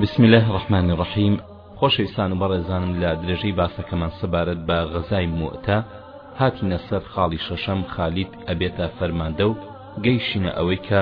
بسم اللە الرحمن الرحیم خۆشەویستان و بەڕێزانم لە درێژەی باسەکەمان سەبارەت بە غەزای موئتە هاتینە سەر خاڵی شەشەم خالید ئەبێتە فەرماندە و گەیشینە ئەوەی کە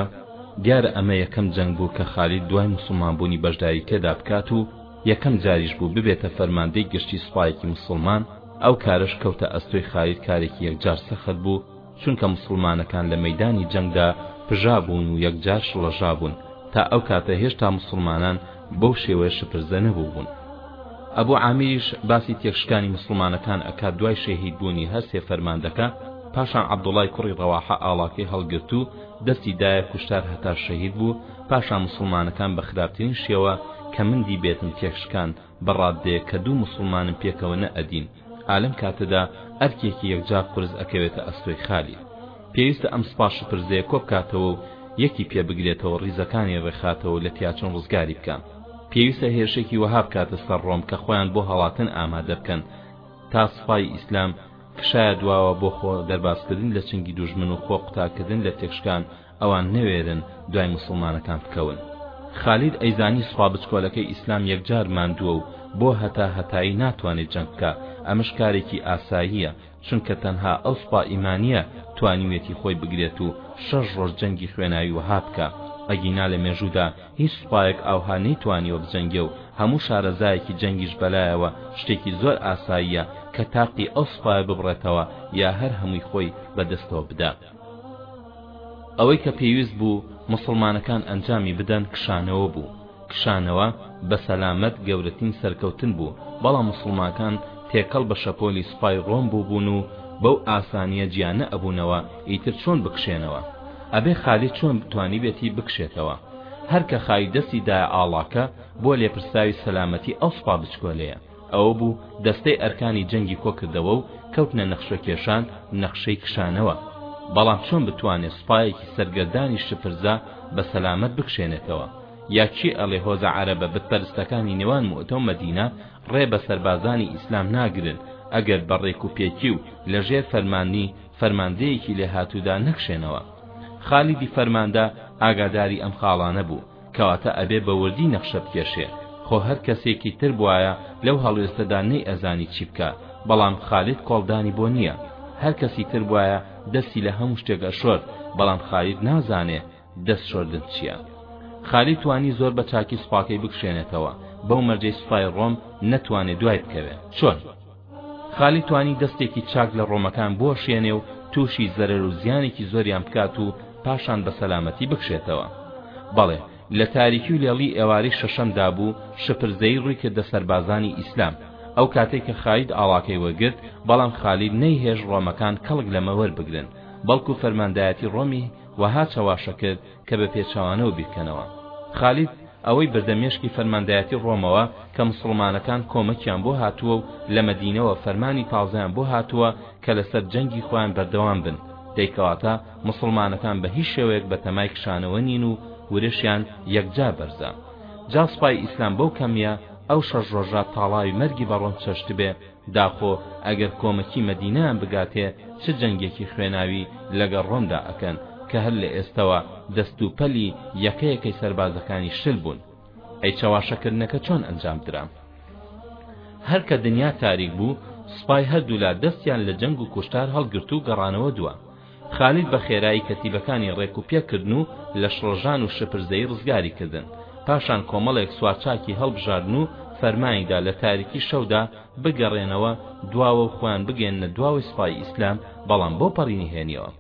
دیارە ئەمە یەکەم جەنگ بوو کە خالید دوای موسڵمان بوونی بەشداری تێدا بکات و یەکەم جاریش بوو ببێتە فەرماندەی گشتی سوپایەکی موسڵمان ئەو کارەش کەوتە ئەستۆی خالید کارێکی یەکجار سەخت بوو چونکە موسڵمانەکان لە مەیدانی جەنگدا پژابوون و یەکجار شڵەژابوون، تا ئەو کاتە هێشتا موسڵمانان بەو شێوەیە شپرزە نەبووبوون. ئەبوو عامیریش باسی تێکشکانی موسڵمانەکان ئەکات دوای شەهید بوونی هەر سێ فەرماندەکە، پاشان عەبدوڵای کوڕی ڕەواحە ئاڵاکەی هەڵگرت و دەستی دایە کوشتار هەتا شەهید بوو، پاشان موسڵمانەکان بە خراپترین شێوە کە من دیبێتم تێکشکان، بە ڕاددەیەک کە دوو موسڵمانن پێکەوە نە ئەدین ئا لەم کاتەدا ئەرکێکی یەکجار قورس ئەکەوێتە ئەستۆی خالید پێویستە ئەم سپا شپرزەیە کۆ بکاتەوە و یەکی پێ بگرێتەوە ڕیزەکانی ڕێکخاتەوە و لە تیاچون ڕزگاری بکا پێویستە هێرشێکی وەها بکاتە سەر ڕۆم کە خۆیان بۆ هەڵاتن ئامادە بکەن تا سپای ئیسلام کشایە دواوە بۆ خۆ دەربازکردن لە چنگی دوژمن و خۆ قوتارکردن لە تێکشکان ئەوان نەوێرن دوای موسڵمانەکان بکەون خالید ئەیزانی سوپا بچکۆلەکەی ئیسلام یەکجار ماندووە و بۆ هەتا هەتایی ناتوانێت جەنگ بکا ئەمەش کارێکی ئاساییە چونکە تەنها ئەو سوپا ئیمانیە توانیوێتی خۆی بگرێت و شەش ڕۆژ جەنگی خوێناوی وەها بکا ئەگینا لە مێژوودا هیچ سوپایەک ئاوها نەیتوانیوە بجەنگێ و هەموو شارەزایەکی جەنگیش بەلایەوە شتێکی زۆر ئاساییە کە تاقی ئەو سوپایە ببڕێتەوە یا هەر هەمووی خۆی بەدەستەوە بدا ئەوەی کە پێویست بوو موسڵمانەکان ئەنجامی بدەن کشانەوە بوو کشانەوە بە سەلامەت گەورەتین سەرکەوتن بوو بەڵام موسڵماکان تێکەڵ بە شەپۆلی سوپای ڕۆم بووبوون و بەو ئاسانیە جیا نە ئەبوونەوە ئیتر چۆن بکشێنەوە ئەبێ خالید چۆن توانیبێتی بکشێتەوە هەر کە خای دەستی دایە ئاڵاکە بۆ لێپرسراوی سەلامەتی ئەو سوپا بچکۆلەیە ئەوە بوو دەستەی ئەرکانی جەنگی کۆکردەوە و کەوتنە نەخشەکێشان، نەخشەی کشانەوە. بەڵام چۆن بتوانێ سوپایەکی سەرگەردانی شپرزە بە سەلامەت بکشێنێتەوە؟ یا کێ ئەڵێ هۆزە عەرەبە بتپەرستەکانی نێوان موئتە و مەدینە ڕێ بە سەربازانی ئیسلام ناگرن ئەگەر بە ڕێک و پێکی و لە ژێر فەرمانی فەرماندەیەکی لێهاتوودا نەکشێنەوە؟ خالیدی فەرماندە ئاگاداری ئەم خاڵانە بوو، کەواتە ئەبێ بە وردی نەخشە بکێشێ خۆ هەر کەسێکی تر بوایە لەو هەڵوێستەدا نەیئەزانی چی بکا بەڵام خالید کۆڵدانی بۆ نییە هەر کەسی تر بوایە دەستی لە هەموو شتێک ئەشۆرد بەڵام خالید نازانێ دەست شۆردن چییە خالید توانی زۆر بە چاکی سوپاکەی بکشێنێتەوە بەو مەرجەی سوپای ڕۆم نەتوانێ دوای بکەوێ چۆن خالید توانی دەستێکی چاک لە ڕۆمەکان بوەشێنێ و تووشی زەرەر و زیانێکی زۆریان بکات و پاشان بە سەلامەتی بکشێتەوە بەڵێ لە تاریکی و لێڵی ئێوارەی شەشەمدا بوو شپرزەیی ڕووی کردە سەربازانی ئیسلام ئەو کاتەی کە خالید ئاڵاکەی وەرگرت بەڵام خالید نەیهێشت ڕۆمەکان کەڵک لەمە وەربگرن بەڵکو فەرماندایەتی ڕۆمی وەها چەواشە کرد کە بە پێچەوانەوە بیرکەنەوە. خالید ئەوەی بردە مێشکی فەرماندایەتی ڕۆمەوە کە موسڵمانەکان کۆمەکیان بۆ هاتووە و لە مەدینەوە فەرمانی تازەیان بۆ هاتووە کە لەسەر جەنگی خۆیان بەردەوام بن، دەی کەواتە موسڵمانەکان بە هیچ شێوەیەک بە تەمای کشانەوە نین و ورشیان یەکجار بەرزە. جا سوپای ئیسلام بەو کەمییە ئەو شەش ڕۆژە تاڵاوی مەرگی بە ڕۆم چەشتبێ، داخۆ ئەگەر کۆمەکی مەدینەیان بگاتێ چ جەنگێکی خوێناوی لەگەڵ ڕۆمدا ئەکەن کە هەر لە ئێستەوە دەست و پەلی یەکەیەکەی سەربازەکانی شل بوون ئەی چەواشەکردنەکە چۆن ئەنجام درا هەر کە دنیا تاریک بوو سوپای هەردوولا دەستیان لە جەنگ و کوشتار هەڵگرت و گەڕانەوە دوا خالید بە خێرایی کەتیبەکانی ڕێک و پێک کردن و لەشڕژان و شپرزەیی ڕزگاری کردن، پاشان کۆمەڵێک سوارچاکی هەڵبژاردن و فەرمانی دا لە تاریکی شەودا بگەڕێنەوە دواوە و خۆیان بگەیەننە دواوەی سپای ئیسلام، بەڵام بۆ پەڕی نهێنیەوە.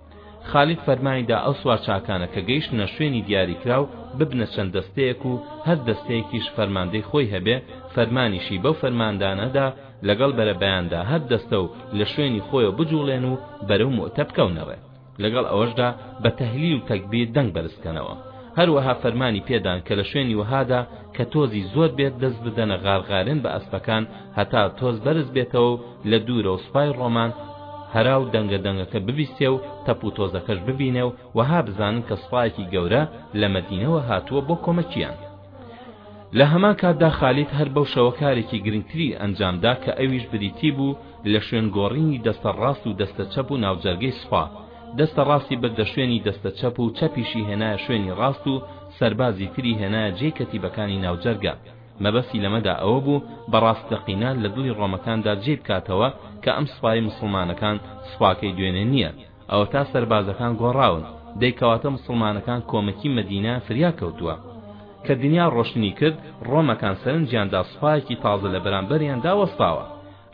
خالید فەرمانی دا ئەو سوارچاکانە کە گەیشتنە شوێنی دیاریکراو ببنە چەند دەستەیەک و هەر دەستەیەکیش فەرماندەی خۆی هەبێ، فەرمانیشی بەو فەرماندانە دا، لەگەڵ بەرەبەیاندا هەر دەستە و لە شوێنی خۆیەوە بجوڵێن و بەرەو موتە بکەونە ڕێ لەگەڵ ئەوەشدا بە تەهلیل و تەکبیر دەنگ بەرز کەنەوە هەروەها فەرمانی پێدان کە لە شوێنی وەهادا کە تۆزی زۆر بێت دەست بدەنە غارغارێن بە ئەسپەکان هەتا تۆز بەرز بێتەوە و لە دوورە و سوپای ڕۆمان هەرا و دەنگە دەنگەکە ببیستێ و تەپ و تۆزەکەش ببینێ و وەها بزانن کە سوپایەکی گەورە لە مەدینەوە هاتووە بۆ کۆمەکیان لە هەمان کاتدا خالید هەر بەو شەوە کارێکی گرنگتری ئەنجامدا کە ئەویش بریتی بوو لە شوێن گۆڕینی دەستە ڕاست و دەستە چەپ و ناوجەرگەی سوپا دەستە ڕاستی بردە شوێنی دەستە چەپ و چەپیشی هێنایە شوێنی ڕاست و سەربازی تری هێنایە جێی کەتیبەکانی ناوجەرگە مەبەستی لەمەدا ئەوە بوو بە ڕاستەقینە لە دڵی ڕۆمەکاندا جێی بکاتەوە کە ئەم سوپای موسڵمانەکان سوپاکەی دوێنێ نییە ئەوەتا سەربازەکان گۆڕاون، دەی کەواتە موسڵمانەکان کۆمەکی مەدینەیان فریا کەوتووە. کە دنیا ڕۆشتنی کرد، ڕۆمەکان سەرنجیان دا سوپایەکی تازە لە بەرامبەریاندا وەستاوە.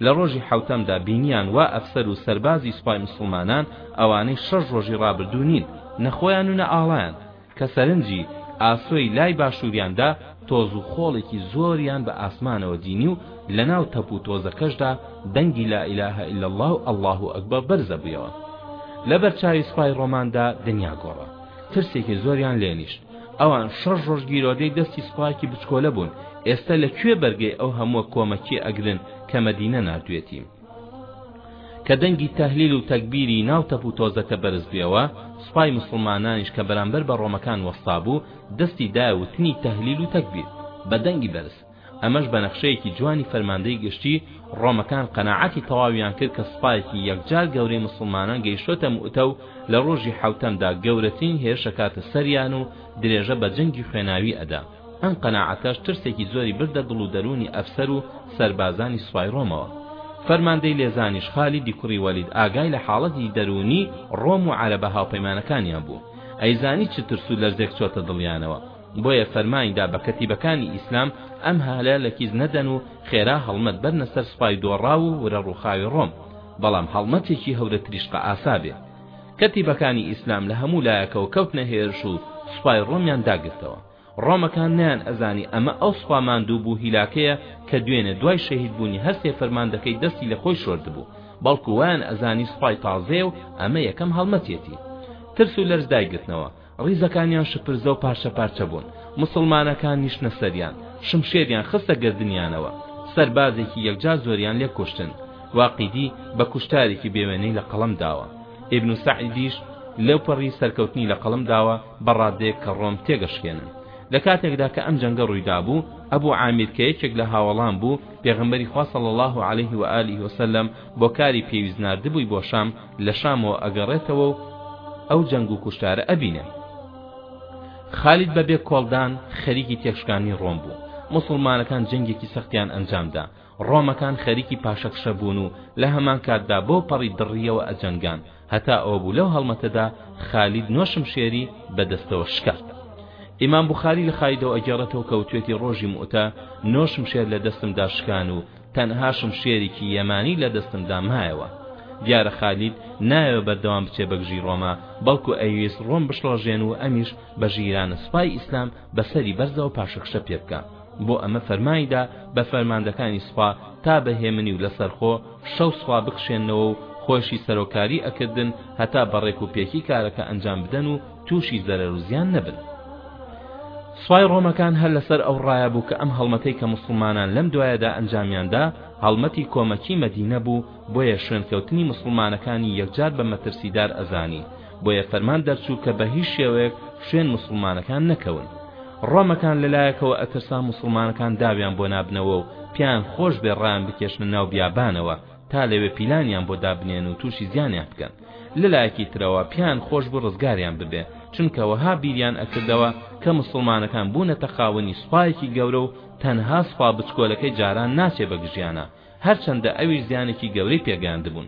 لە ڕۆژی حەوتەمدا بینییان وا ئەفسەر و سەربازی سوپای موسڵمانان ئەوانەی شەش ڕۆژی ڕابردوو نین، نە خۆیان و نە ئاڵایان. کە سەرنجی ئاسۆی لای باشووریان دا، تۆز و خۆڵێکی زۆریان بە ئاسمانەوە دینی و لە ناو تەپ و تۆزەکەشدا دەنگی لا الە الا اللە و اللە اکبر بەرز ئەبوویەوە. لە بەر چاوی سوپای ڕۆماندا دنیا گۆڕا. ترسێکی زۆریان لێ نیشت. ئەوان شەش ڕۆژ گیرۆدەی دەستی سوپایەکی بچکۆلە بوون، ئێستە لە کوێ بەرگەی ئەو هەمووە کۆمەکیە ئەگرن کە مەدینە ناردوویەتی؟ کە دەنگی تەهلیل و تەکبیری ناو تەپ و تۆزەکە بەرز بویەوە، سوپای موسڵمانانیش کە بەرامبەر بە ڕۆمەکان وەستابوو، دەستی دایە وتنی تەهلیل و تەکبیر، بە دەنگی بەرز. ئەمەش بە نەخشەیەکی جوانی فەرماندەی گشتی، ڕۆمەکان قەناعەتی تەواویان کرد کە سوپایەکی یەکجار گەورەی موسڵمانان گەیشتۆتە موئتە و لە ڕۆژی حەوتەمدا گەورەترین هێرش ئەکاتە سەریان و درێژە بە جەنگی خوێناوی ئەدا. ئەم قەناعەتەش ترسێکی زۆری بردە دڵ و دەروونی ئەفسەر و سەربازانی سوپای ڕۆمەوە. فەرماندەی لێزانیش خالیدی کوڕی وەلید ئاگای لە حاڵەتی دەروونی ڕۆم و عەرەبە هاوپەیمانەکانیان بوو، ئەیزانی چ ترس و لەرزێک چۆتە دڵیانەوە، بۆیە فەرمانی دا بە کەتیبەکانی ئیسلام ئەم هەلە لە کیس نەدەن و خێرا هەڵمەت بەرنە سەر سوپای دۆڕاو و ورە ڕووخاوی ڕۆم، بەڵام هەڵمەتێکی هەورە تریشقە ئاسا بێ. کە تیپەکانی ئیسلام لە هەموو لایەکەوە کەوتنە هێرش و سوپای ڕۆمیان داگرتەوە ڕۆمەکان نەیان ئەزانی ئەمە ئەو سوپا ماندوو بوو هیلاکەیە کە دوێنێ دوای شەهید بوونی هەر سێ فەرماندەکەی دەستی لە خۆی شۆردبوو بەڵکو وایان ئەزانی سوپای تازەیە و ئەمە یەکەم هەڵمەتیەتی ترس و لەرز دایگرتنەوە ڕیزەکانیان شپرزە و پارچە پارچە بوون، موسڵمانەکان نیشتنە سەریان، شمشێریان خستە گەردنیانەوە، سەربازێکی یەکجار زۆریان لێ کوشتن، واقیدی بە کوشتارێکی بێ وێنەی لە قەڵەم داوە، ئیبن سەعدیش لەوپەڕی سەرکەوتنی لە قەڵەم داوە بە ڕادەیەک کە ڕۆم تێگەشکێنن. لە کاتێکدا کە ئەم جەنگە ڕووی دابوو، ئەبو عامیر کە یەکێک لە هاوەڵان بوو، پێغەمبەری خوا صلی اللە علیه و آله و سلم بۆ کاری پێویست ناردبووی بۆ شام، لە شامەوە ئەگەڕێتەوە و ئەو جەنگ و کوشتارە ئەبینێ. خالید بە بێ کۆڵدان خەریکی تێکشکاندنی ڕۆم بوو. موسڵمانەکان جەنگێکی سەختیان ئەنجام دا. ڕۆمەکان خەریکی پاشەکشە بوون و لە هەمان کاتدا بەو پەڕی دڕییەوە ئەجەنگان. هەتا ئەوە بوو لەو هەڵمەتەدا خالید نۆ شمشێری بە دەستەوە شکا. ئیمام بوخاری لە خالیدەوە ئەگێڕێتەوە کە وتوێتی ڕۆژی موئتە نۆ شمشێر لە دەستمدا شکان و تەنها شمشێرێکی یەمانی لە دەستمدا مایەوە. دیارە خالید نایەوێ بەردەوام بچێ بەگژی ڕۆما، بەڵکو ئەیویست ڕۆم بشڵەژێن و ئەمیش بە ژیرانە سوپای ئیسلام بە سەری بەرزەوە پاشەکشە پێ بکا. بۆ ئەمە فەرمانی دا بە فەرماندەکانی سوپا تا بە هێمنی و لەسەرخۆ شەو سوپا بکشێننەوە و خۆیشی سەرۆکاریی ئەکردن هەتا بە ڕێک و پێکی کارەکە ئەنجام بدەن و تووشی زەرەر و زیان نەبن. سوپای ڕۆمەکان هەر لەسەر ئەو ڕایە بوو کە ئەم هەڵمەتەی کە موسڵمانان لەم دوایەدا ئەنجامیان دا هەڵمەتی کۆمەکی مەدینە بوو بۆیە شوێنکەوتنی موسڵمانەکانی یەکجار بە مەترسیدار ئەزانی بۆیە فەرمان دەرچوو کە بە هیچ شێوەیەک شوێن موسڵمانەکان نەکەون ڕۆمەکان لەلایەکەوە ئەترسان موسڵمانەکان داویان بۆ نابنەوە و پیان خۆش بێ ڕایان بکێشنە ناو بیابانەوە تا لەوێ پیلانیان بۆ دابنێن و تووشی زیانیان بکەن لەلایەکی ترەوە پیان خۆش بو ڕزگاریان ببێ چونکە وەها بیریان ئەکردەوە کە مسوڵمانەکان بونەتە خاوەنی سوپایەکی گەورە و تەنها سوپا بچکۆلەکەی جاران ناچێ بە گژیانە هەرچەندە ئەویش زیانێکی گەورەی پێگەیاندبون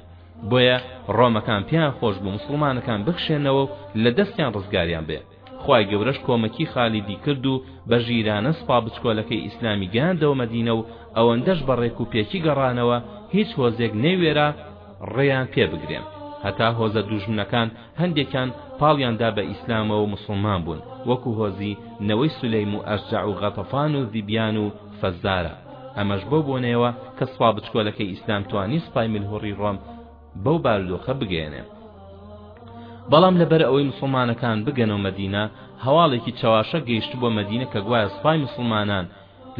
بۆیە ڕۆمەکان پیان خۆش بو مسوڵمانەکان بکشێنەوە و لە دەستیان ڕزگاریان بێ خوای گەورەش کۆمەکی خالیدی کرد و بە ژیرانە سپا بچکۆلەکەی ئیسلامی گەیاندەوە مەدینە و ئەوەندەش بە ڕێک و پێکی گەڕانەوە هیچ هۆزێک نەیوێرا ڕێیان پێ بگرێ هەتا هۆزە دوژمنەکان هەندێکیان پاڵیان دا بە ئیسلامەوە و موسڵمان بوون وەکو هۆزی نەوەی سولەیم و ئەشجع و غەتەفان و ذیبیان و فەزارە ئەمەش بەو بۆنەیەوە کە سپا بچکۆلەکەی ئیسلام توانی سپای ملهوڕی ڕۆم بەو بارودۆخە بگەیەنێ بەڵام لەبەر ئەوەی مسلمانەکان بگەنەوە مەدینە هەواڵێکی چەواشە گەیشتبووە مەدینە کە گوایە سپای مسلمانان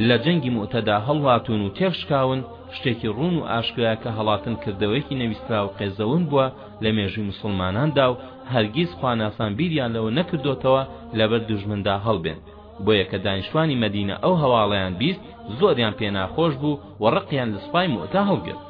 لە جەنگی موتەدا هەڵهاتون و تێکشکاون شتێکی ڕون و ئاشکرا کە هەڵاتن کردەوەیەکی نەویستا و قێزەون بووە لە مێژوی مسلماناندا و هەرگیز خواناسان بیریان لەوە نەکردۆتەوە لەبەر دوژمندا هەڵبێن بۆیە کە دانیشتوانی مەدینە ئەو هەواڵەیان بیست زۆریان پێ ناخۆش بوو و ڕقیان لە سوپای موئتە هەڵگرت.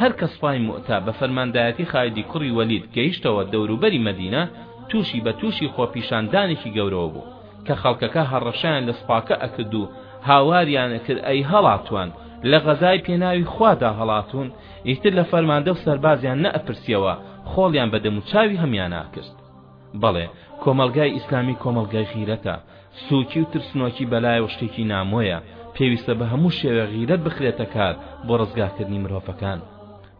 هەر کە سوپای موئتە بە فەرماندایەتی خالیدی کوڕی وەلید گەیشتەوە دەوروبەری مەدینە، تووشی بە تووشی خۆپیشاندانێکی گەورەوە بوو، کە خەڵکەکە هەڕەشەیان لە سوپاکە ئەکرد و هاواریان ئەکرد ئەی هەڵاتووان لە غەزای پێناوی خوادا هەڵاتوون، ئیتر لە فەرماندە و سەربازیان نەئەپرسیەوە، خۆڵیان بە دەموچاوی هەمیان ئەکرد. بەڵێ کۆمەڵگای ئیسلامی کۆمەڵگای غیرەتە، سوکی و ترسنۆکی بەلایەوە شتێکی نامۆیە، پێویستە بە هەموو شێوەیەک غیرەت بخرێتە کار بۆ ڕزگارکردنی مرۆڤەکان.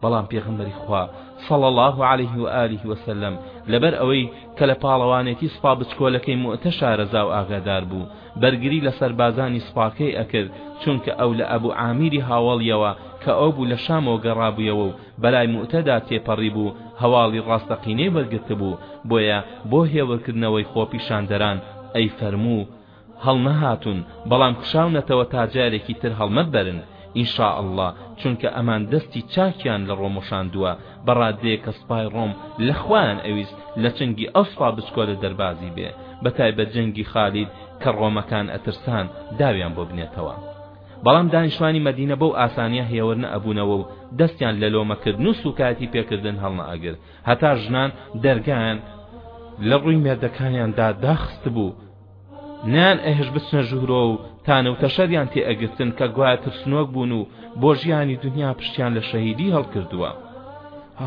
بەڵام پێغەمبەری خوا صلی اللە علیه و آله و سلم لەبەر ئەوەی کە لە پاڵەوانێتی سوپا بچکۆلەکەی موئتە شارەزا و ئاگادار بوو بەرگری لە سەربازانی سوپاکەی ئەکرد چونکە ئەو لە ئەبو عامیری هاوەڵیەوە کە ئەو بوو لە شامەوە گەڕابوویەوە و بەلای موقتەدا تێپەڕیبوو هەواڵی ڕاستەقینەی وەرگرتبوو بۆیە بۆ هێورکردنەوەی خۆپیشاندەران ئەی فەرموو هەڵنەهاتون بەڵام کشاونەتەوە تا جارێکی تر هەڵمەت بەرن ان شاء اللە چونکە ئەمان دەستی چاکیان لە ڕۆمۆشاندووە بە ڕادەیەک کە سوپای ڕۆم لە خوایان ئەویست لە چنگی ئەو سوپا بچکۆلە دەربازی بێ بە تایبەت جەنگی خالید کە ڕۆمەکان ئەترسان داویان بۆ بنێتەوە بەڵام دانیشتوانی مەدینە بەو ئاسانیە هێور نەئەبوونەوە و دەستیان لە لۆمە کردن و سوکایەتی پێکردن هەڵنەئەگرت هەتا ژنان دەرگایان لە ڕووی مێردەکانیاندا داخستبوو نەیان ئەهێشت بچنە ژوورۆ و تانە و تەشەریان تێ ئەگرتن کە گوایە ترسنۆک بوون و بۆ ژیانی دنیا پشتیان لە شەهیدی هەڵکردووە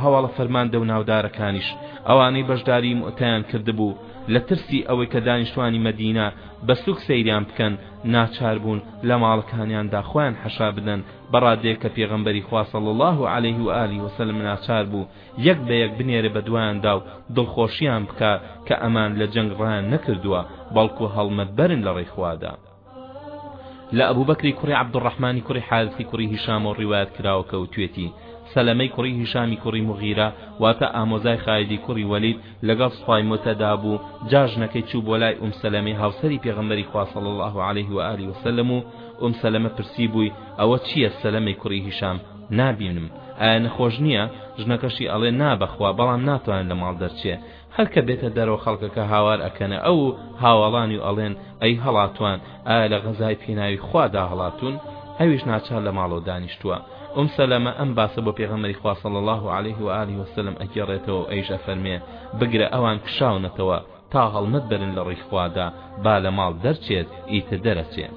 هەواڵە فەرماندە و ناودارەکانیش ئەوانەی بەشداری موتەیان کردبوو لە ترسی ئەوەی کە دانیشتوانی مەدینە بە سوک سەیریان بکەن ناچار بوون لە ماڵەکانیاندا خۆیان حەشا بدەن، بە ڕادەیەک کە پێغەمبەری خوا صلی اللە علیه و آله و سلم ناچار بوو یەک بە یەک بنێرێ بە دوایاندا و دڵخۆشیان بکا کە ئەمان لە جەنگ ڕایان نەکردووە بەڵکو هەڵمەت بەرن لە ڕێی خوادا. لە ئەبو بەکری کوڕی عەبدولڕەحمانی کوڕی حارثی کوڕی هیشامەوە ڕیوایەت کراوە کە وتوێتی، سەلەمەی کوڕی هیشامی کوڕی موغیرە واتە ئامۆزای خالیدی کوڕی وەلید لەگەڵ سوپای موتەدا بوو جاژنەکەی چوو بۆ لای ئوم سەلەمەی هاوسەری پێغەمبەری خوا صلی اللە علیه و آله و سلم و ئوم سەلەمە پرسی بووی ئەوە چییە سەلەمەی کوڕی هیشام نابینم ئایا نەخۆش نییە ژنەکەشی ئەڵێ نا بەخوا بەڵام ناتوانێت لە ماڵ دەرچێ هەر کە بێتە دەرەوە خەڵکەکە هاوار ئەکەنە ئەو و هاوەڵانی و ئەڵێن ئەی هەڵاتوان ئایا لە غەزای پیناوی خوادا هەڵاتون ئەویش ناچار لە ماڵەوە دانیشتووە ئوم سەلەمە ئەم باسە بۆ پێغەمبەری خوا صلی اللە علیه و آله وسلم ئەگێڕێتەوە و ئەویش ئەفەرمێ بگرە ئەوان کشاونەتەوە تا هەڵمەت بەرن لە ڕێی خوادا با لە ماڵ دەرچێت ئیتر دەرەچێ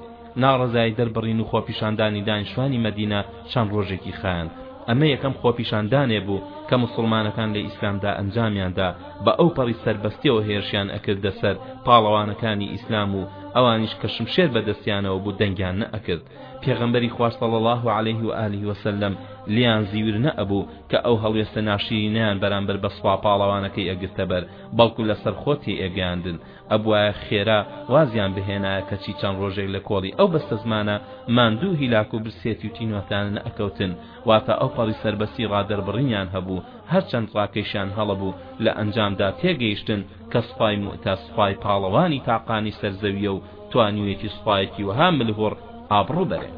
ناڕەزایی دەربڕین و خۆپیشاندانی دانیشتوانی مەدینە چەند ڕۆژێکی خایاند ئەمە یەکەم خۆپیشاندانێ بوو کە موسڵمانەکان لە ئیسلامدا ئەنجامیاندا بە ئەو پەڕی سەربەستیەوە هێرشیان ئەکردە سەر پاڵەوانەکانی ئیسلام و ئەوانیش کە شمشێر بەدەستیانەوە بوو دەنگیان نەئەکرد پێغەمبەری خوا صلی اللە علیه و آله و سلم لێیان زیور نەئەبوو کە ئەو هەڵوێستە ناشیرینەیان بەرامبەر بە سوپا پاڵەوانەکەی ئەگرتە بەر بەڵکو لەسەر خۆ تێئەگەیاندن ئەبوایە خێرا وازیان بهێنایە کەچی چەند ڕۆژێک لە کۆڵی ئەو بەستەزمانە ماندوو هیلاک و برسێتی و تینوەتانە نەئەکەوتن واتە ئەوپەڕی سەربەستی ڕادەربڕینیان هەبوو هەرچەند ڕاکەیشیان هەڵەبوو لە ئەنجامدا تێگەیشتن کە سوپای موئتە سوپای پاڵەوانی تاقانی سەر زەویە و توانیویەتی سوپایەکی وەها ملهوڕ ئابڕوو بەرێ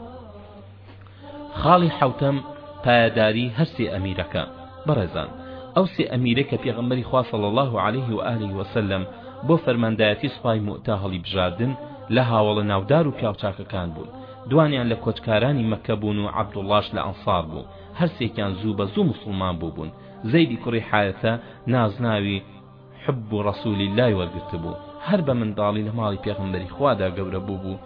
خاڵی حەوتەم پایەداری هەر سێ ئەمیرەکە بەڕێزان ئەو سێ ئەمیرە کە پێغەمبەری خوا صلی الله علیه و آله و سلم بۆ فەرماندایەتی سوپای موئتە هەڵی بژاردن لە هاوڵە ناودار و پیاوچاکەکان بوون دوانیان لە کۆچکارانی مەکە بوون و عەبدوڵڵاش لە ئەنصار بوو هەرسێکیان زوو بە زوو مسلمان بووبوون زەیدی کوڕی حارثە نازناوی حب رسول اللە ی وەرگرتبوو هەر بە منداڵی لە ماڵی پێغەمبەری خوادا گەورە بووبوو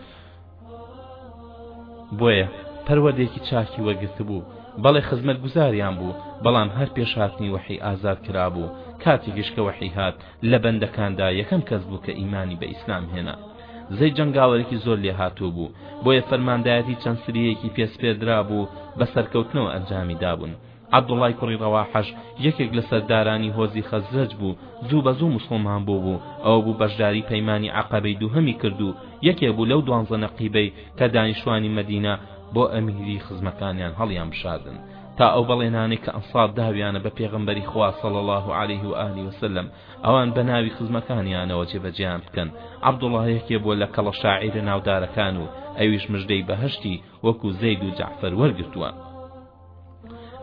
بۆیە پەروەردەیەکی چاکی وەرگرتبوو بەڵێ خزمەت گوزاریان بوو بەڵام هەر پێش هاتنی وەحی ئازاد کرابوو کاتێکیش کە وەحی هات لە بەندەکاندا یەکەم کەس بوو کە ئیمانی بە ئیسلام هێنا زەی جەنگاوەرێکی زۆر لێ هاتوو بوو بۆیە فەرماندایەتی چەند سریەکی پێسپێردرا بوو بە سەرکەوتنەوە ئەنجامی دابوون عەبدوڵڵای کوڕی ڕەواحەش یەکێک لە سەردارانی هۆزی خەزرەج بوو، زوو بە زوو موسڵمان بوو و ئەوە بوو بەشداری پەیمانی عەقەبەی دووهەمی کرد و یەکێ بوو لەو دوانزە نەقیبەی کە دانیشتوانی مەدینە بۆ ئەمیری خزمەکانیان هەڵیان بژاردن تا ئەو بەڵێنانەی کە ئەنسار داویانە بە پێغەمبەری خوا صلی اللە علیه و آله وسلم ئەوان بە ناوی خزمەکانیانەوە جێبەجێیان بکەن عەبدوڵڵا یەکێ بووە لە کەڵە شاعیرە ناودارەکان و ئەویش مژدەی بەهەشتی وەکو زەید و جەعفەر وەرگرتووە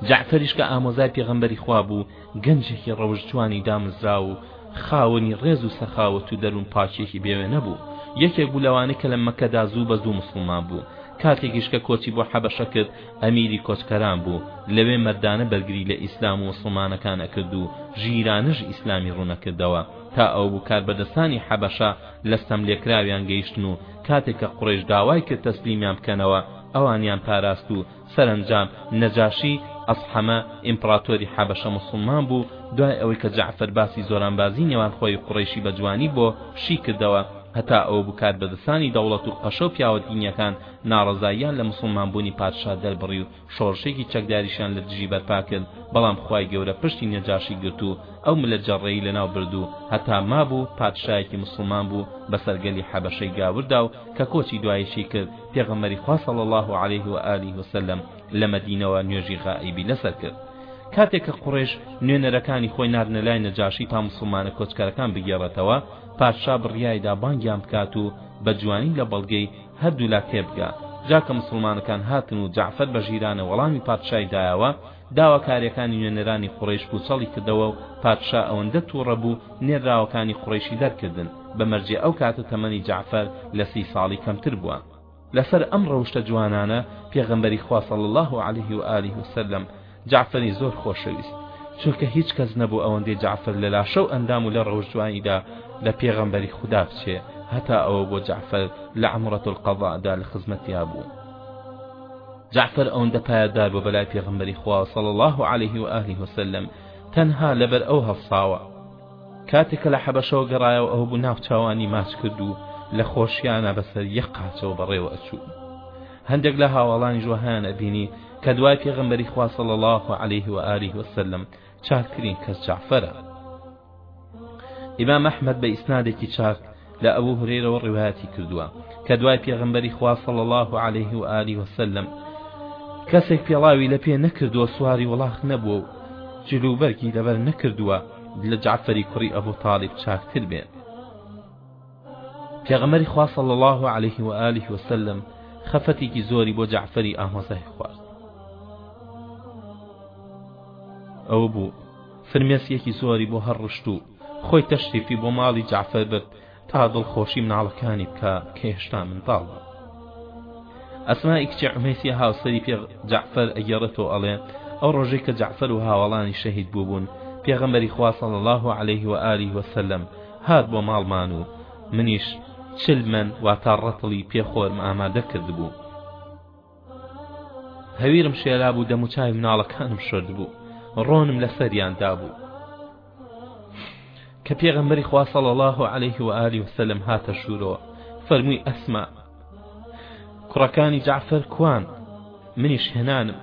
جەعفەریش کە ئامۆزای پێغەمبەری خوا بوو گەنجێکی ڕەوشت جوانی دامزراو و خاوەنی ڕێز و سەخاوەت و دەروون پاکیەکی بێوێنە بوو یەکێک بوو لەوانەی کە لە مەکەدا زوو بە زوو مسڵمان بوو کاتێکیش کە کۆچی بۆ حەبەشە کرد ئەمیری کۆچکەران بوو لەوێ مەردانە بەرگری لە ئیسلام و مسلمانەکان ئەکرد و ژیرانەش ئیسلامی ڕوونەکردەوە تا ئەو بوو کاربەدەستانی حەبەشە لە ستەم لێکراویان گەیشتن و کاتێک کە قڕێش داوای کرد تەسلیمیان بکەنەوە ئەوانیان پاراست و سەرەنجام نەجاشی، ئەسحەمە، ئیمپڕاتۆری حەبەشە موسڵمان بوو، دوای ئەوەی کە جەعفەر باسی زۆرانبازی نێوان خۆی و قوڕەیشی بە جوانی بۆ شی کردەوە، هەتا ئەوە بوو کاربەدەستانی دەوڵەت و قەشە و پیاوە دینییەکان ناڕەزاییان لە موسڵمان بوونی پادشا دەربڕی و شۆڕشێکی چەکداریشیان لە دژی بەرپا کرد، بەڵام خوای گەورە پشتی نەجاشی گرت و ئەو ملە جەڕڕەی لەناو برد و هەتا مابوو پادشایەکی موسڵمان بوو بەسەر گەلی حەبەشەی گاوردا و کە کۆچی دواییشی کرد، پێغەمبەری خوا صلی اللە علیه و آله و سلم لە مەدینەوە نوێژی غائیبی لەسەر کرد کاتێک کە قوڕێش نوێنەرەکانی خۆی ناردنە لای نەجاشی تا موسڵمانە کۆچکەرەکان بگێڕێتەوە پادشا بڕیایدا بانگیان بکات و بە جوانی لە بەڵگەی هەردوولا تێبگا جا کە موسڵمانەکان هاتن و جەعفەر بە ژیرانە وەڵامی پادشای دایەوە داواکاریەکانی نوێنەرانی قوڕەیش پوچەڵی کردەوە و پادشا ئەوەندە توڕە بوو نێردراوەکانی قوڕەیشی دەرکردن، بە مەرجێ ئەو کاتە تەمەنی جەعفەر لە سی ساڵی کەمتر بووە. لەسەر ئەم ڕەوشتە جوانانە پێغەمبەری خوا صلی اللە علیه و آله و سلم جەعفەری زۆر خۆشەویست، چونکە هیچ کەس نەبوو ئەوەندەی جەعفەر لە لاشە و ئەندام و لە ڕەوشت جوانیدا لە پێغەمبەری خودا بچێ، هەتا ئەوە بووە جەعفەر لە عمرە القضاء دا لە خزمەتیا بوو. جەعفەر ئەوەندە پایەدار بووە بەلای پێغەمبەری خوا صلی اللە علیه و آله و سلم تەنها لەبەر ئەو هەڵساوە کاتێک کە لە حەبەشەوە گەڕایەوە ئەو بوو ناوچاوانی ماچ کرد و لە خۆشیانە بەسەر یەک قاچەوە بەڕێوە ئەچوو هەندێک لە هاواڵانی ژوهیان ئەبینی کە دوای پێغەمبەری خوا صلی الله علیه و آله و سلم چاکترین کەس جعفرە ئیمام ئەحمەد بە ئیسنادێکی چاک لە ئەبوو هورەیرەوە ڕیوایەتی کردووە کە دوای پێغەمبەری خوا صلی الله علیه و آله وسلم کەسێک پێڵاوی لە پێ نەکردووە سواری وڵاخ نەبووە و جلوبەرگی لەبەر نەکردووە لە جعفەری کوڕی ئەبو تاڵیب چاکتر بێ پێغەمبەری خوا صلی الله علیه و آله و سلم خەفەتێکی زۆری بۆ جەعفەری ئامۆزای خوارد ئەوە بوو فرمێسیەکی زۆری بۆ هەر ڕشت و خۆی تەشریفی بۆ ماڵی جەعفەر برد تا دڵخۆشی مناڵەکانی بکە کە هێشتا منداڵ بوو ئەسمای کچێ عمەیسی هاوسەری پێ جەعفەر ئەگێڕێتەوە ئەڵێ ئەو ڕۆژەی کە جەعفەر و هاوڵانی شەهید بووبوون پێغەمبەری خوا صلی الله علیه و آله و سلم هات بۆ ماڵمان و منیش چلمەن واتا ڕەتڵی پێ خۆرم ئامادە کردبوو. هەویرم شێلابوو دەموچاوی مناڵەکانم شۆردبوو ڕۆنم لەسەریان دابوو. کە پێغەمبەری خوا صلی الله علیه و آله و سلم هاتە شوورەوە فەرمووی ئەسما کوڕەکانی جعفر کوان منیش هێنانم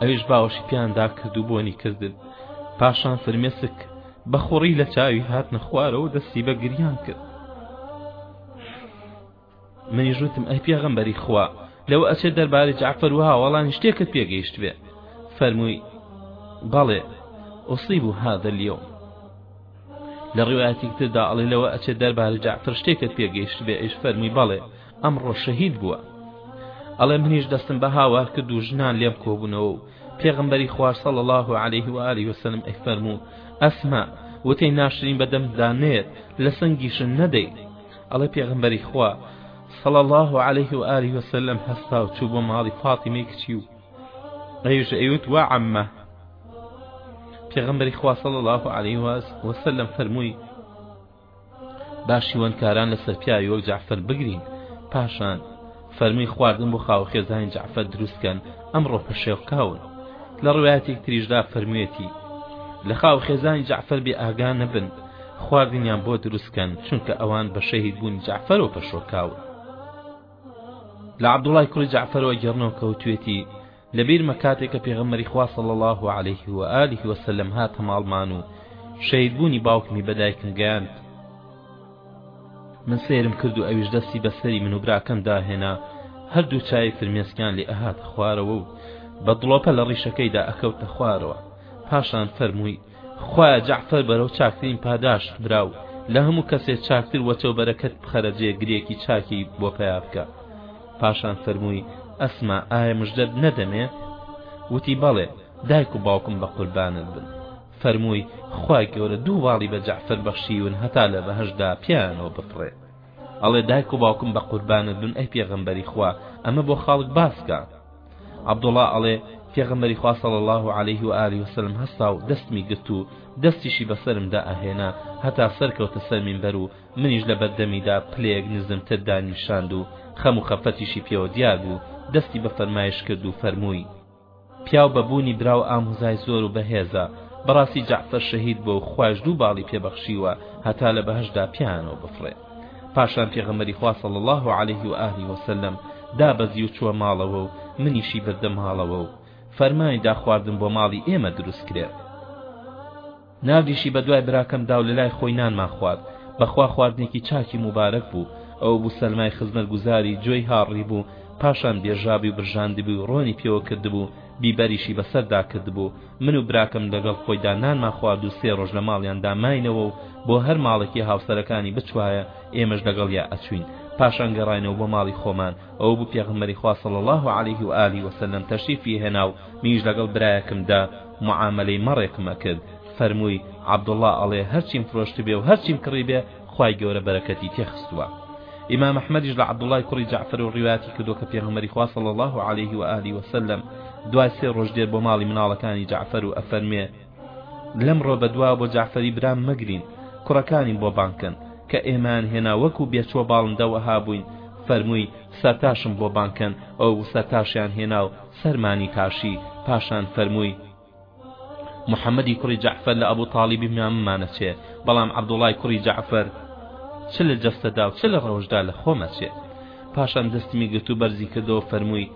ئەویش باوەشی پیاندا کرد و بۆنی کردن پاشان فرمێسک بە خوڕی لە چاوی هاتنە خوارەوە دەستی بە گریان کرد منی ژوتم ئەی پێغەمبەری خوا لەوە ئەچێ دەربارەی جعفەر وها وەڵانی شتێکت پێگەیشت بێ فەرمووی بەڵێ ئوسیب و هذا اليوم لە ڕوایەتیکتردا ئەڵێ لەوە ئەچێت دەربارە جعفر شتێکت پێگەیشت بێ ئیش فەرمی بەڵێ ئەمڕۆ شەهید بووە ئەڵێ منیش دەستم بە هاوار کرد و ژنان لێم کۆبوونەوە و پێغمبەری خوار سەڵ الله عليه و عالی وسلم ئەی فەرموو ئەسما وتەی ناشرین بەدەمدا نێت لە سنگیشن نەدەیت ئەڵێ پێغمبەری خوا سەڵ الله عليه و عالی وسلم هەستا و چوو بۆ ماڵی فاتیمەی کچی و ئەوش ئەیوت وا عەممە پێغمبەری خوا سەڵ الله عليه وسلم فەرمووی با شیوەنکاران لەسەر پیاوی وەک جەعفەر بگرین پاشان فەرمی خواردن بۆ خاوە خێزانی جەعفەر دروستکەن ئەمڕۆ پەشێوکاون لە ڕوایەتێک تریشدا فەرموویەتی لە خاو خێزانی جەعفەر بێ ئاگا نەبن خواردنیان بۆ دروستکەن چونکە ئەوان بە شەهید بوون جەعفەرۆ پەشۆکاون لە عەبدوڵای کوڕی جەعفەرەوە گەڕنەوە کەوتوێتی لەبیرمە کاتێک کە پێغەمبەری خوا صلی اللە علیه و آله و سلم هاتە ماڵمان و شەهید بوونی باوکمی بە دایکم گەیاند من سەیرم کرد و ئەویش دەستی بەسەری من و براکەم داهێنا هەردوو چاوی فرمێسکیان لێ ئەهاتە خوارەوە و بە دڵۆپە لە ڕیشەکەیدا ئەکەوتە خوارەوە پاشان فەرمووی خوایە جەعفەر بەرەو چاکترین پاداشت براو لە هەموو کەسێ چاکتر وەچەو بەرەکەت بخەرە جێ گرێکی چاکی بۆ پەیا بکە پاشان فەرمووی ئەسما ئایا مژدەت نەدەمێ وتی بەڵێ دایک و باوکم بە قوربانت بن فەرمووی خوای گەورە دوو باڵی بە جەعفەر بەخشیون هەتا لە بەهەشدا پیانەوە بفڕێ ئەڵێ دایک و باوکم بە قوربانت بن ئەی پێغەمبەری خوا ئەمە بۆ خاڵک باسکە عەبدوڵا ئەڵێ پێغەمبەری خوا صلی الله علیه و آله وسلم هەستا و دەستمی گرت و دەستیشی بەسەرمدا ئەهێنا هەتا سەرکەوتە سەر مینبەر و منیش لە بەردەمیدا پلەیەک نزمتر دانیشاند و خەم و خەفەتیشی پێوە دیار بوو دەستی بە فەرمایش کرد و فەرمووی پیاو بە بوونی براو ئاموزای زۆر و بەهێزە بەڕاستی جەعفەر شەهید بووە و خوایش دوو باڵی پێ بەخشیوە هەتا لە بەهەشتدا پیایانەوە بفڕێ پاشان پێغەمبەری خوا صلی اللە علیه و آله و سلم دابەزی و چووە ماڵەوە و منیشی بردە ماڵەوە و فەرمانی دا خواردن بۆ ماڵی ئێمە دروست کرێ ناردیشی بەدوای براکەم داو لەلای خۆی نانمان خوارد بەخوا خواردنێکی چاکی موبارەک بوو ئەوەبوو سەلمای خزمەت گوزاری جۆی هاڕڕی بوو پاشان بێژابی و برژاندبی و ڕۆنی پێوە کردبوو بیبەریشی بەسەردا کردبوو من و براکەم لەگەڵ خۆیدا نانمان خوارد و سێ ڕۆژ لە ماڵیاندا ماینەوە و بۆ هەر ماڵێکی هاوسەرەکانی بچوایە ئێمەش لەگەڵیا ئەچوین پاشان گەڕاینەوە بۆ ماڵی خۆمان ئەوە بوو پێغەمبەری خوا صلی اللە علیه و آله وسلم تەشریفی هێنا و منیش لەگەڵ برایەکمدا معامەلەی مەڕێکم ئەکرد فەرمووی عەبدوڵا ئەڵێ هەرچیم فرۆشتبێ و هەرچیم کڕیبێ خوای گەورە بەرەکەتی تێ خستووە ئیمام ئەحمەدیش لە عەبدوڵای کوڕی جەعفەرەوە ڕیواتی کردووە کە پێغەمبەری خوا صلی الله علیه و آله وسلم دوای سێ ڕۆژ دێت بۆ ماڵی مناڵەکانی جەعفەر و ئەفەرمێ لەمڕۆ بەدوا بۆ جەعفەری برام مەگرین کوڕەکانیم بۆ بانکەن کە ئێمان هێنا وەکو بێچوە باڵندەوە هابووین فەرمووی سەرتاشم بۆ بانکەن ئەو سەرتاشیان هێنا و سەرمانی تاشی، پاشان فەرمووی، محەمەدی کوڕی جەعفەر لە ئەبو تاڵیبی ماممان ئەچێ، بەڵام عەبدوڵای کوڕی جەعفەر چ لە جەستەدا و چ لە ڕەوشدا لە خۆم ئەچێ. پاشان دەستمی گرت و بەرزی کردەوە فەرمووی،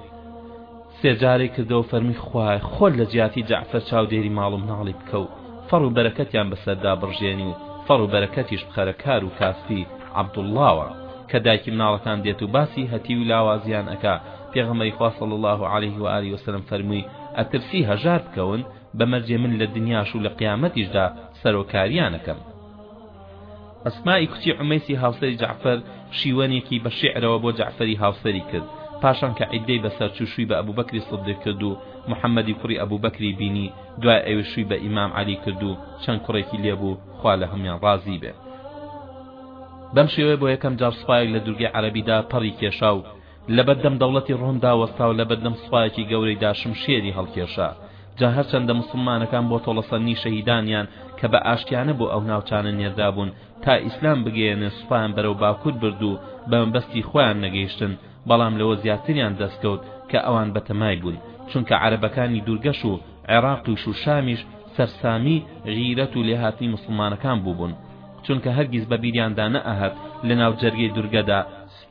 سێ جارەی کردەوە فەرمووی، خوایە خۆت لە جیاتی جەعفەر چاودێری ماڵ و مناڵی بکە و فەڕ و بەرەکەتیان بەسەردا بڕژێنی و فەڕ و بەرەکەتیش بخەرە کار و کاسپی عەبدوڵڵاوە کە دایکی مناڵەکان دێت و باسی هەتیو و لاوازیان ئەکا پێغەمبەری خوا صلی اللە علیه و آله وسلم فەرمووی ئەترسی هەژار بکەون بەمەرجێ من لە دنیاش و لە قیامەتیشدا سەرۆکاریان ئەکەم ئەسمائی کچی عومەیسی هاوسەری جەعفەر شیوەنێکی بە شیعرەوە بۆ جەعفەری هاوسەری کرد پاشان کە عیددەی بەسەر چوو شووی بە ئەبوبەکری سدیق کرد و محەممەدی کوڕی ئەبوبەکری بینی دوای ئەوێ شووی بە ئیمام عەلی کرد و چەند کوڕێکی لێبوو خوا لە هەموان ڕازی بێ بەم شێوەیە بۆ یەکەم جار سوپایەک لە دوورگەی عەرەبیدا پەڕی کێشا و لەبەردەم دەوڵەتی ڕۆم دا وەستا و لەبەردەم سوپایەکی گەورەی دا شمشێری هەڵکێشا. جا هەرچەندە موسڵمانەکان بۆ تۆڵەسەندنی شەهیدانیان کە بە ئاشتیانە بۆ ئەو ناوچانە نێردرابوون تا ئیسلام بگەیەنێ سوپایان بەرەو باکوور برد و بە مەبەستی خۆیان نەگەیشتن بەڵام لەوە زیاتریان دەست کەوت کە ئەوان بەتەمای بوون چونکە عەرەبەکانی دوورگەش و عێڕاقیش و شامیش سەرسامی غیرەت و لێهاتنی موسڵمانەکان بووبوون چونکە هەرگیز بەبیریاندا نەئەهات لەناو جەرگەی دورگەدا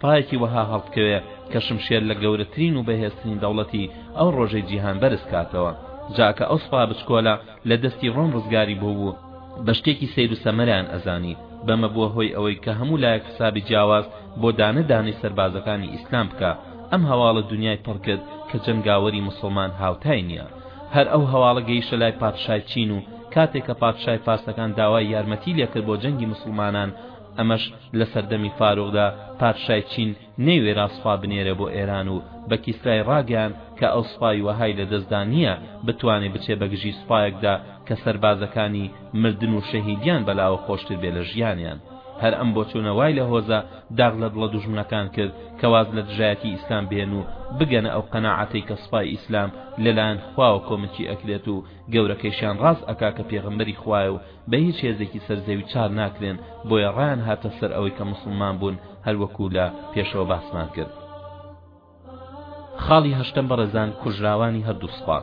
پایەکی وەها هەڵبکەوێ کە شمشێر لە گەورەترین و بەهێزترین دەوڵەتی ئەو ڕۆژەی جیهان بەرز کاتەوە جا کە ئەو سپا بچکۆلە لە دەستی ڕۆم ڕزگاری بوو بوو بە شتێکی سەیر و سەمەرەیان ئەزانی بەمە بووە هۆی ئەوەی کە هەموو لایەک حسابی جیاواز بۆ دانە دانەی سەربازەکانی ئیسلام بکا ئەم هەواڵە دنیای پڕ کرد کە جەنگاوەری موسڵمان هاوتای نییە هەر ئەو هەواڵە گەیشە لای پادشای چین و کاتێک کە پادشای فارسەکان داوای یارمەتی لێکرد بۆ جەنگی موسڵمانان ئەمەش لە سەردەمی فاروقدا پادشای چین نەیوێرا سوپا بنێرێ بۆ ئێران و بە کیسرای ڕاگەیاند کە ئەو سوپای وەهای لە دەستدا نییە بتوانێ بچێ بە گژی سوپایەکدا کە سەربازەکانی مردن و شەهیدیان بە لاوە خۆشتر بێ لە ژیانیان هەر ئەم بۆچوونە وای لە هۆزە داغ لە دڵە دوژمنەکان کرد کە واز لە دژایەتی ئیسلام بێن و بگەنە ئەو قەناعەتەی کە سوپای ئیسلام لەلایەن خواوە کۆمکی ئەکرێت و گەورەکەیشیان ڕاست ئەکا کە پێغەمبەری خوایە و بە هیچ هێزێکی سەر زەوی چار ناکرێن بۆیە ڕایان هاتە سەر ئەوەی کە موسڵمان بوون هەر وەکو لە پێشەوە باسمان کرد خاڵی هەشتەم بەڕێزان کوژراوانی هەردوو سوپا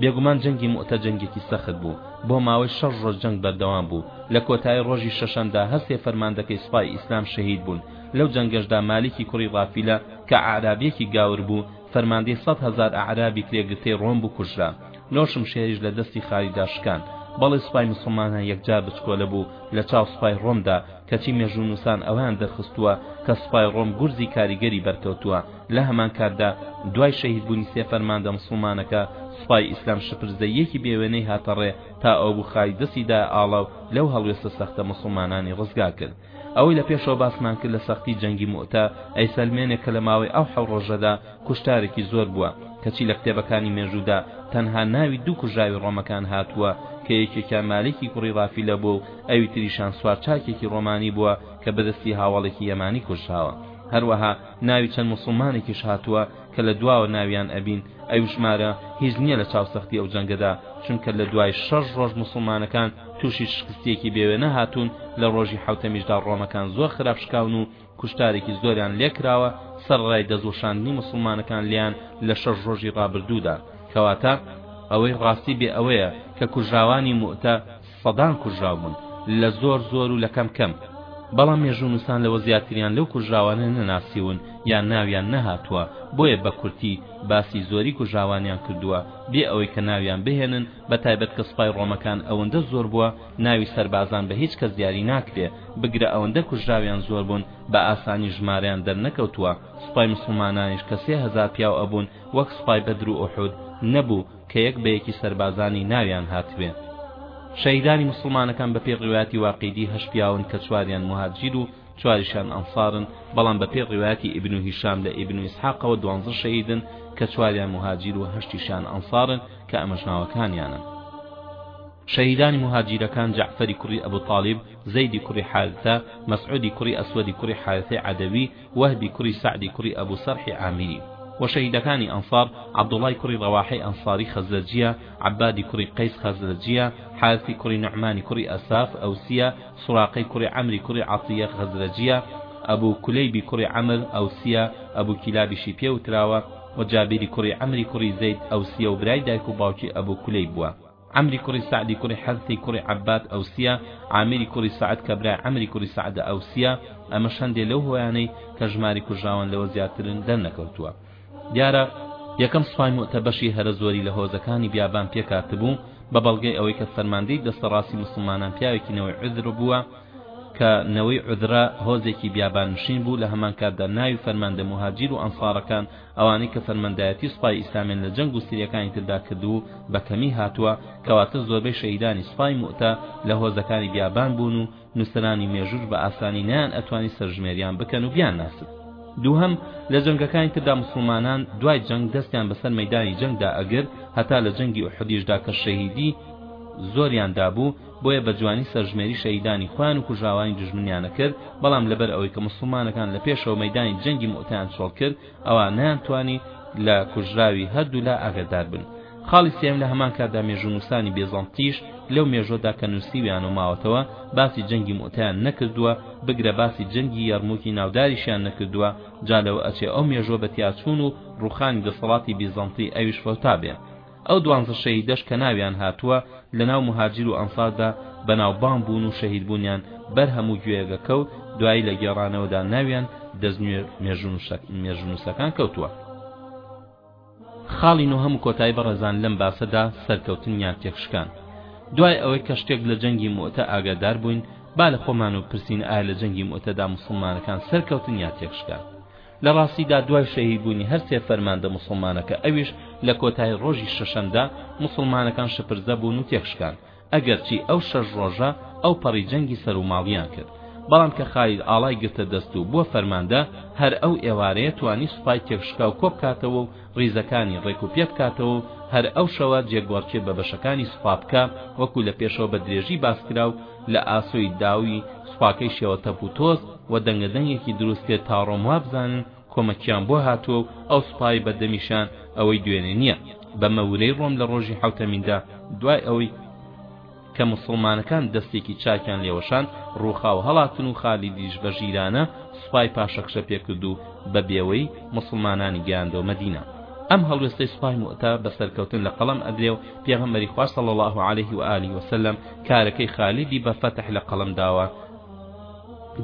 بێگومان جەنگی موتە جەنگێکی سەخت بوو بۆ ماوەی شەش ڕۆژ جەنگ بەردەوام بوو لە کۆتایی ڕۆژی شەشەمدا هەسێ فەرماندەکەی سوپای ئیسلام شەهید بوون لەو جەنگەشدا مالیکی کوڕی ڕافیلە کە عرابیەکی گاور بوو فەرماندەی سەد هەزار عرابی کرێگرتەی ڕۆم بوو کوژرا نۆ شمشێریش لە دەستی خالیددا شکان. بەڵی سوپای موسڵمانان یەکجار بچکۆلە بوو لە چاو سوپای ڕۆمدا، کەچی مێژوونووسان ئەوەیان دەرخستووە کە سوپای ڕۆم گورزی کاریگەری بەرکەوتووە، لە هەمان کاتدا دوای شەهید بوونی سێ فەرماندە موسڵمانەکە سوپای ئیسلام شپرزەییەکی بێ وێنەی هاتە ڕێ تا ئەوبوو خالید دەستی دایە ئاڵا و لەو هەڵوێستە سەختە موسڵمانانی ڕزگار کرد. ئەوەی لە پێشەوە باسمان کرد لە سەختی جەنگی موئتە ئەیسەلمێنێ کە لە ماوەی ئەو حەو ڕۆژەدا کوشتارێکی زۆر بووە کەچی لە کتێبەکانی مێژوودا تەنها ناوی دوو کوژراوی ڕۆمەکان هاتووە کە یەکێکیان مالیکی کوڕی ڕافیلە بووە و ئەوی تریشان سوارچاکێکی ڕۆمانی بووە کە بە دەستی هاوەڵێکی یەمانی کوژراوە هەروەها ناوی چەند موسڵمانێکیش هاتووە کە لە دواوە ناویان ئەبین ئەو ژمارە هیچ نییە لە چاو سەختی ئەو جەنگەدا، چونکە لە دوای شەش ڕۆژ موسڵمانەکان تووشی شکستیەکی بێ وێنە هاتوون، لە ڕۆژی حەوتەمیشدا ڕۆمەکان زۆر خراپ شکاون و کوشتارێکی زۆریان لێ کراوە، سەرەڕای دەستوەشاندنی موسڵمانەکان لێیان لە شەش ڕۆژی ڕابردوودا، کەواتە ئەوەی ڕاستی بێ ئەوەیە کە کوژراوانی موئتە، سەدان کوژراوبوون لە زۆر زۆر و لە کەم کەم، بەڵام مێژوونووسان لەوە زیاتریان لەو کوژراوانە نەناسیون یان ناویان نەهاتووە، بۆیە بە کورتی باسی زۆری کوژراوانیان کردووە بێ ئەوەی کە ناویان بهێنن، بە تایبەت کە سوپای ڕۆمەکان ئەوەندە زۆر بووە ناوی سەربازان بە هیچ کەس دیاری ناکرێ، بگرە ئەوەندە کوژراویان زۆر بوون بە ئاسانی ژمارەیان دەرنەکەوتووە، سوپای موسڵمانانیش کە سێ هەزار پیاو ئەبوون وەک سوپای بەدر و ئوحود نەبوو، کە یەک بە یەکی سەربازانی ناویان هاتبێ شەهیدانی موسڵمانەکان بە پێی ڕیواتی واقیدی هەشت پیاون کە چواریان موهاجیر و چواریشان ئەنصارن بەڵام بە پێی ڕیواتی ئیبن و هیشام لە ئیبن و ئیسحاقەوە دوانزە شەهیدن کە چواریان موهاجیر و هەشتیشان ئەنصارن کە ئەمەش ناوەکانیانن شەهیدانی مهاجیرەکان جەعفەری کوڕی ئەبو تالیب زەیدی کوڕی حارثە مەسعودی کوڕی ئەسوەدی کوڕی حارثەی عەدەوی وەهبی کوڕی سەعدی کوڕی ئەبو سەرحی عامیری، و شەهیدەکانی ئەنسار، عەبدوڵڵای کوڕی ڕەواحەی ئەنساری خەزرەجییە، عەبادی کوڕی قەیس خەزرەجییە، حارثی کوڕی نوعمانی کوڕی ئەساف ئەوسییە، سوراقەی کوڕی عەمری کوڕی عەتییە خەزرەجییە، ئەبو کولەیبی کوڕی عەمر ئەوسییە، ئەبو کیلابیشی پێ وتراوە، و جابیری کوڕی عەمری کوڕی زەید ئەوسییە و برای دایک و باوکی ئەبو کولەیب بووە. عەمری کوڕی سەعدی کوڕی حەرثی کوڕی عەباد ئەوسیە، عامیری کوڕی سەعد کە برای عەمری کوڕی سەعدە ئەوسیە، ئەمەش هەندێ لەو هۆیانەی کە ژماری کوژراوان لەوە زیاترن دەرنەکەوتووە. دیارە، یەکەم سوپای موئتە بەشی هەرە زۆری لە هۆزەکانی بیابان پێکهاتبوو، بە بەڵگەی ئەوەی کە فەرماندەی دەستە ڕاستی موسڵمانان پیاوێکی نەوەی عذر بووە، کە نەوەی عذرە هۆزێکی بیابان نشین بوو، لە هەمان کاتدا ناوی فەرماندە موهاجیر و ئەنصارەکان ئەوانەی کە فەرمەندایەتی سوپای ئیسلامیان لە جەنگ و سریەکانی تردا کردوو بە کەمی هاتووە، کەواتە زۆربەی شەهیدانی سوپای موئتە لە هۆزەکانی بیابان بوون و نووسەرانی مێژووش بە ئاسانی نەیان ئەتوانی سەرژمێریان بکەن و بیان ناسن. دووهەم، لە جەنگەکانی تردا موسڵمانان دوای جەنگ دەستیان بەسەر مەیدانی جەنگدا ئەگرت، هەتا لە جەنگی ئوحودیشدا کە شەهیدی زۆریان دابوو، بۆیە بە جوانی سەرژمێری شەهیدانی خۆیان و کوژراوانی دوژمنیان ئەکرد، بەڵام لەبەر ئەوەی کە موسڵمانەکان لە پێشەوە مەیدانی جەنگی موئتەیان چۆڵ کرد ئەوا نەیانتوانی لە کوژراوی هەردوولا ئاگادار بن. خاڵی سێیەم لە هەمان کاتدا مێژوونووسانی بێزەنتیش لەو مێژوەدا کە نووسیویان و ماوەتەوە باسی جەنگی موئتەیان نەکردووە، بگرە باسی جەنگی یەرموکی ناوداریشیان نەکردووە، جا لەوە ئەچێ ئەو مێژوە بە تیاچوون و ڕووخانی دەسەڵاتی بیزەنتی ئەویش فەوتابێ. ئەو دوانزە شەهیدەش کە ناویان هاتووە لەناو موهاجیر و ئەنساردا بەناوبانگ بوون و شەهیدبوونیان بەر هەموو گوێیەگە کەوت، دوایی لە گێڕانەوەدا ناویان دەست نوێ مێژوونووسەکان کەوتووە. خاڵی نۆهەم و کۆتایی بەڕێزان لەم باسەدا سەرکەوتن یان تێکشکان. دوای ئەوەی کە شتێک لە جەنگی موئتە ئاگادار بووین با لە خۆمان و پرسین ئایا لە جەنگی موئتەدا موسڵمانەکان سەرکەوتن یا تێکشکان؟ لە ڕاستیدا دوای شەهید بوونی هەر سێ فەرماندە موسڵمانەکە ئەویش لە کۆتایی ڕۆژی شەشەمدا موسڵمانەکان شپرزە بوون و تێکشکان ئەگەرچی ئەو شەش ڕۆژە ئەو پەڕی جەنگی سەر و ماڵیان کرد بەڵام کە خالید ئاڵای گرتە دەست و بووە فەرماندە هەر ئەو ئێوارەیە توانی سوپای تێکشکاو کۆبکاتەوە و ڕیزەکانی ڕێک و پێک کاتەوە و هەر ئەو شەوە جێگۆڕکێ بە بەشەکانی سوپا بکە، وەکو لە پێشەوە بە درێژی باسکرا و لە ئاسۆی داوی سوپاکەیشیەوە تەپ و تۆز و دەنگە دەنگێکی دروستکە تا ڕۆم وابزانن کۆمەکیان بۆ هاتووە و ئەو سوپای بەردەمیشان ئەوەی دوێنێ نییە بەمە ورەی ڕۆم لە ڕۆژی حەوتەمیندا دوای ئەوەی کە موسڵمانەکان دەستێکی چاکیان لێوەشاند، ڕووخاو هەڵاتن و خالیدیش بە ژیرانە سوپای پاشەکشە پێکرد و بە بێوەی موسڵمانانی گەیاندەوە مەدینە. ئەم هەڵوێستەی سوپای موئتە بە سەرکەوتن لە قەڵەم ئەدرێ و پێغەمبەری خوا صلی اللە علیه و آله و سلم کارەکەی خالیدی بە فەتح لە قەڵەم داوە،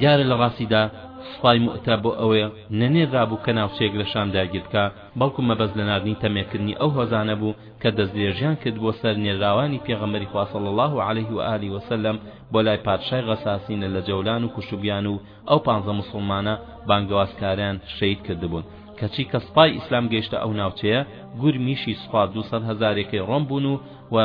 دیارە لە ڕاستیدا سوپای موئتە بۆ ئەوێ نەنێررابوو کە ناوچەیەک لە شام داگیر بکا، بەڵکو مەبەست لە ناردنی تەمێکردنی ئەو هۆزانە بوو، کە دەستدرێژیان کرد بۆ سەر نێراوانی پێغەمبەری خوا صلی اللە علیه و آله و سلم بۆ لای پادشای غەساسینە لە جەولان و کوشتبیان و ئەو پانزە موسڵمانە بانگەوازکاریان شەهید کردبوون کەچی کە سپای ئیسلام گەیشتە ئەو ناوچەیە گور میشی سوپا دوو سەد هەزارێکەی ڕۆم بوون و و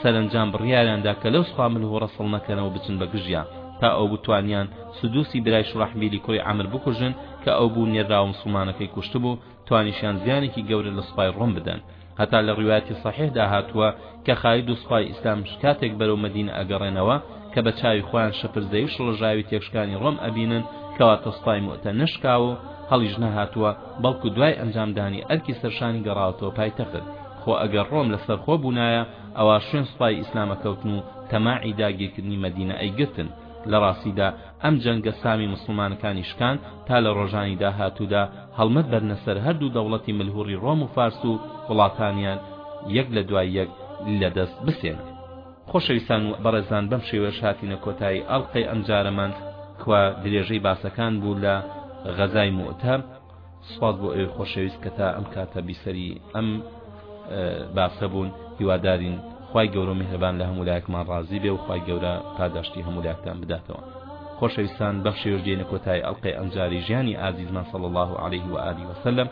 سەرەنجام بڕیاریاندا کە لەو سوپا مل هوڕە سڵ نەکەنەوە بچن بە گژیان تا ئەو بتوانیان سدوسی برای شڕەحبیلی کوڕی عەمر بکوژن کە ئەو بوو نێراوە موسڵمانەکەی کوشتبوو توانیشیان زیانێکی گەورە لە سوپای ڕۆم بدەن هەتا لە ڕوایەتی سەحیحدا هاتووە کە خالید و سوپای ئیسلام شکاتێک بەرەو مەدینە ئەگەڕێنەوە کە بە چاوی خۆیان شەپرزەی و شڵەژاوی تێکشکانی ڕۆم ئەبینن کەواتە سوپای موئتە نەشکاوە و هەڵیش نەهاتووە بەڵکو دوای ئەنجامدانی ئەرکی سەرشانی گەڕاوەتەوە پایتەخت خۆ ئەگەر ڕۆم لەسەر خۆ بوونایە ئەوا شوێن سوپای ئیسلامەکەوتن و تەماعی داگیرکردنی مەدینە ئەیگرتن لە ڕاستیدا ئەم جەنگە سامی موسڵمانەکانی شکاند تا لە ڕۆژانی داهاتوودا هەڵمەت بەرنە سەر هەردوو دەوڵەتی ملهوڕی ڕۆم و فارس و وڵاتانیان یەک لە دوای یەک لە دەست بسێنن. خۆشەویستان و بەڕێزان بەم شێوەیەش هاتینە کۆتایی ئەڵقەی ئەمجارەمان کوا درێژەی باسەکان بوو لە غەزای موئتە. سوپاس بۆ ئەوی خۆشەویست کە تا ئەم کاتە بیسەری ئەم باسە بوون هیوادارین خی گەورە میهرەبان لە هەموو لایەکمان ڕازی بێ و خی گەورە پاداشتی هەموو لایەکتان بداتەوە خۆشەویستان بەخشێوش دێنە کۆتای ئەڵلقەی ئەمجاری ژیانی ئازیزمان سەڵ الله عليه و عالی وسلم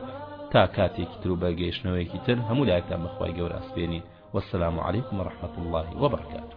تا کاتێکی تر و بەگەیشتنەوەیەکی تر هەموو لایەکتان بەخوای گەورە ئەسپێنین والسلام عليكم ورحمة الله وبركاته